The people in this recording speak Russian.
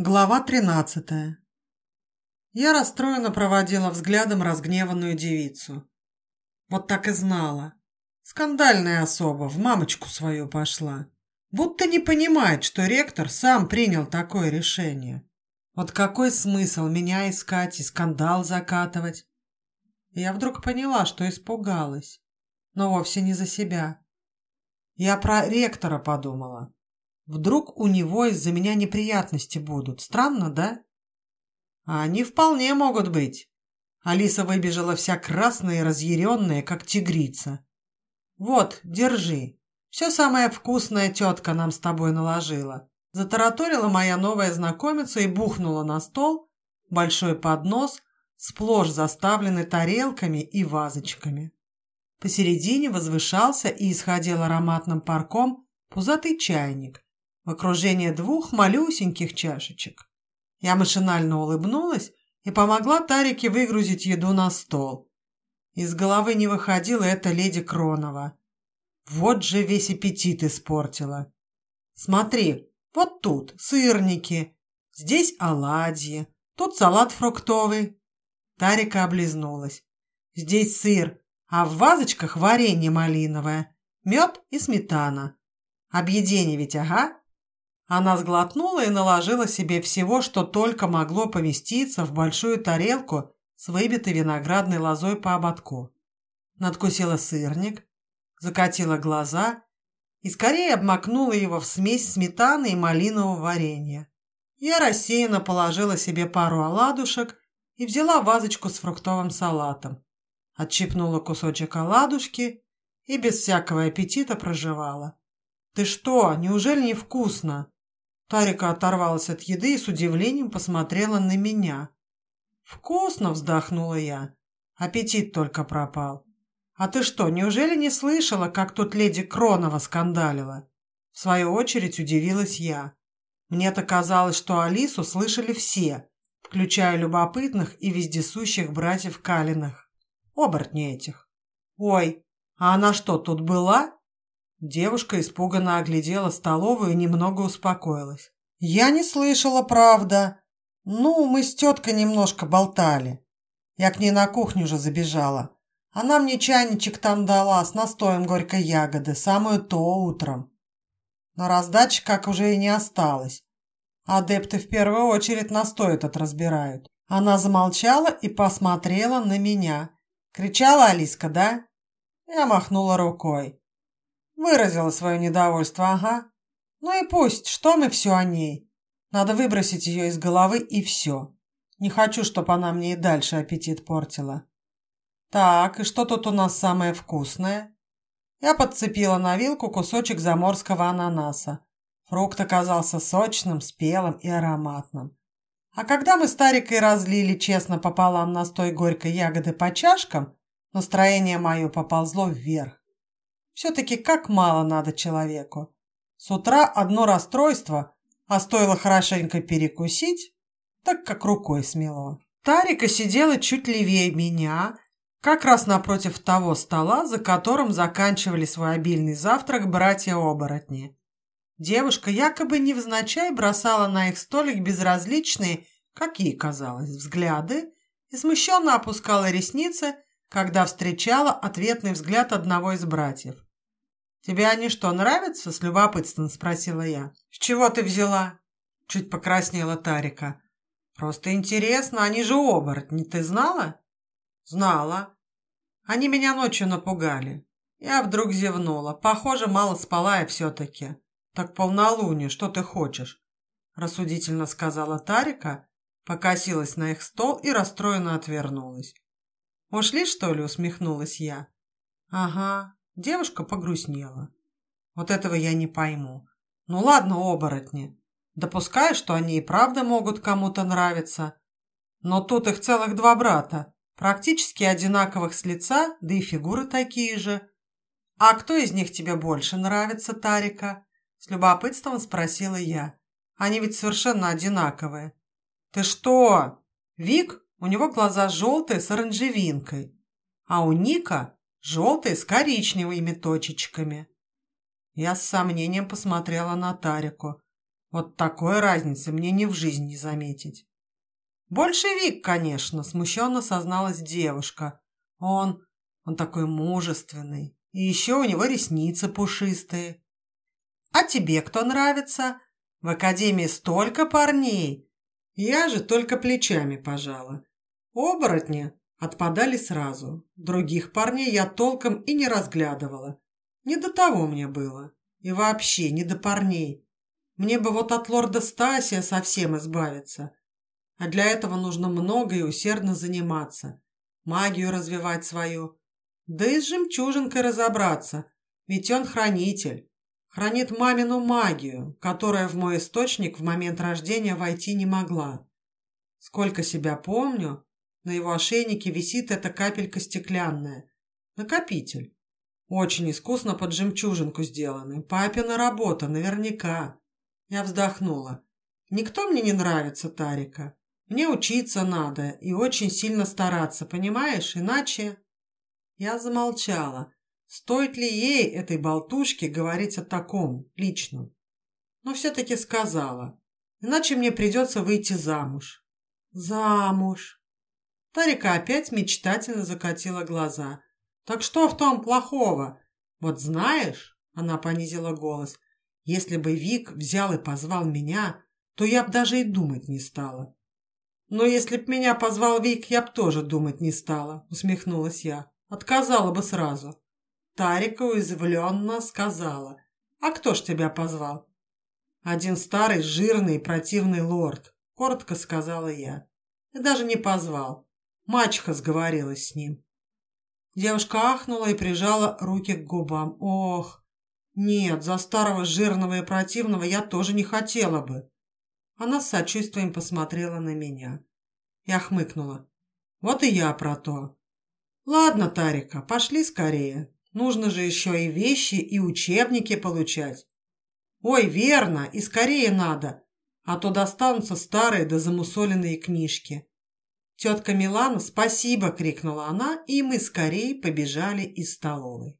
Глава тринадцатая. Я расстроенно проводила взглядом разгневанную девицу. Вот так и знала. Скандальная особа в мамочку свою пошла. Будто не понимает, что ректор сам принял такое решение. Вот какой смысл меня искать и скандал закатывать? Я вдруг поняла, что испугалась, но вовсе не за себя. Я про ректора подумала. Вдруг у него из-за меня неприятности будут. Странно, да? А они вполне могут быть. Алиса выбежала вся красная и разъяренная, как тигрица. Вот, держи. Все самое вкусное тетка нам с тобой наложила. Затараторила моя новая знакомица и бухнула на стол большой поднос, сплошь заставленный тарелками и вазочками. Посередине возвышался и исходил ароматным парком пузатый чайник, в окружении двух малюсеньких чашечек. Я машинально улыбнулась и помогла Тарике выгрузить еду на стол. Из головы не выходила эта леди Кронова. Вот же весь аппетит испортила. Смотри, вот тут сырники, здесь оладьи, тут салат фруктовый. Тарика облизнулась. Здесь сыр, а в вазочках варенье малиновое, мед и сметана. Объедение ведь, ага. Она сглотнула и наложила себе всего, что только могло поместиться в большую тарелку с выбитой виноградной лозой по ободку. Надкусила сырник, закатила глаза и скорее обмакнула его в смесь сметаны и малинового варенья. Я рассеянно положила себе пару оладушек и взяла вазочку с фруктовым салатом. Отщипнула кусочек оладушки и без всякого аппетита прожевала. «Ты что, неужели не вкусно?» Тарика оторвалась от еды и с удивлением посмотрела на меня. «Вкусно!» – вздохнула я. Аппетит только пропал. «А ты что, неужели не слышала, как тут леди Кронова скандалила?» В свою очередь удивилась я. Мне-то казалось, что Алису слышали все, включая любопытных и вездесущих братьев Калиных. Оборотни этих. «Ой, а она что, тут была?» Девушка испуганно оглядела столовую и немного успокоилась. «Я не слышала, правда. Ну, мы с теткой немножко болтали. Я к ней на кухню уже забежала. Она мне чайничек там дала с настоем горькой ягоды, самую то утром. Но раздачи как уже и не осталось. Адепты в первую очередь настой этот разбирают. Она замолчала и посмотрела на меня. Кричала Алиска, да? Я махнула рукой. Выразила свое недовольство, ага. Ну и пусть, что мы все о ней. Надо выбросить ее из головы и все. Не хочу, чтобы она мне и дальше аппетит портила. Так, и что тут у нас самое вкусное? Я подцепила на вилку кусочек заморского ананаса. Фрукт оказался сочным, спелым и ароматным. А когда мы с Тарикой разлили честно пополам настой горькой ягоды по чашкам, настроение мое поползло вверх. Все-таки как мало надо человеку. С утра одно расстройство, а стоило хорошенько перекусить, так как рукой смело. Тарика сидела чуть левее меня, как раз напротив того стола, за которым заканчивали свой обильный завтрак братья-оборотни. Девушка якобы невзначай бросала на их столик безразличные, как ей казалось, взгляды и смущенно опускала ресницы, когда встречала ответный взгляд одного из братьев. «Тебе они что, нравятся?» – с любопытством спросила я. «С чего ты взяла?» – чуть покраснела Тарика. «Просто интересно, они же оборотни, ты знала?» «Знала. Они меня ночью напугали. Я вдруг зевнула. Похоже, мало спала я все-таки. Так полнолуние, что ты хочешь?» Рассудительно сказала Тарика, покосилась на их стол и расстроенно отвернулась. «Ушли, что ли?» – усмехнулась я. «Ага, Девушка погрустнела. Вот этого я не пойму. Ну ладно, оборотни. Допускаю, что они и правда могут кому-то нравиться. Но тут их целых два брата, практически одинаковых с лица, да и фигуры такие же. А кто из них тебе больше нравится, Тарика? С любопытством спросила я. Они ведь совершенно одинаковые. Ты что? Вик, у него глаза желтые с оранжевинкой. А у Ника желтые с коричневыми точечками. Я с сомнением посмотрела на Тарику. Вот такой разницы мне ни в жизни не заметить. Большевик, конечно, смущенно созналась девушка. Он, он такой мужественный. И еще у него ресницы пушистые. А тебе кто нравится? В академии столько парней. Я же только плечами пожала. Оборотни отпадали сразу. Других парней я толком и не разглядывала. Не до того мне было. И вообще не до парней. Мне бы вот от лорда Стасия совсем избавиться. А для этого нужно много и усердно заниматься. Магию развивать свою. Да и с жемчужинкой разобраться. Ведь он хранитель. Хранит мамину магию, которая в мой источник в момент рождения войти не могла. Сколько себя помню, на его ошейнике висит эта капелька стеклянная. Накопитель. Очень искусно под жемчужинку сделанный. Папина работа, наверняка. Я вздохнула. Никто мне не нравится, Тарика. Мне учиться надо и очень сильно стараться, понимаешь? Иначе... Я замолчала. Стоит ли ей, этой болтушке, говорить о таком, личном? Но все-таки сказала. Иначе мне придется выйти замуж. Замуж. Тарика опять мечтательно закатила глаза. Так что в том плохого? Вот знаешь, она понизила голос, если бы Вик взял и позвал меня, то я б даже и думать не стала. Но если б меня позвал Вик, я б тоже думать не стала, усмехнулась я. Отказала бы сразу. Тарика уязвленно сказала. «А кто ж тебя позвал?» «Один старый, жирный противный лорд», — коротко сказала я. «И даже не позвал. Мачеха сговорилась с ним». Девушка ахнула и прижала руки к губам. «Ох, нет, за старого жирного и противного я тоже не хотела бы». Она с сочувствием посмотрела на меня. Я хмыкнула. «Вот и я про то. Ладно, Тарика, пошли скорее. Нужно же еще и вещи, и учебники получать. Ой, верно, и скорее надо, а то достанутся старые да замусоленные книжки. Тетка Милана «Спасибо!» — крикнула она, и мы скорее побежали из столовой.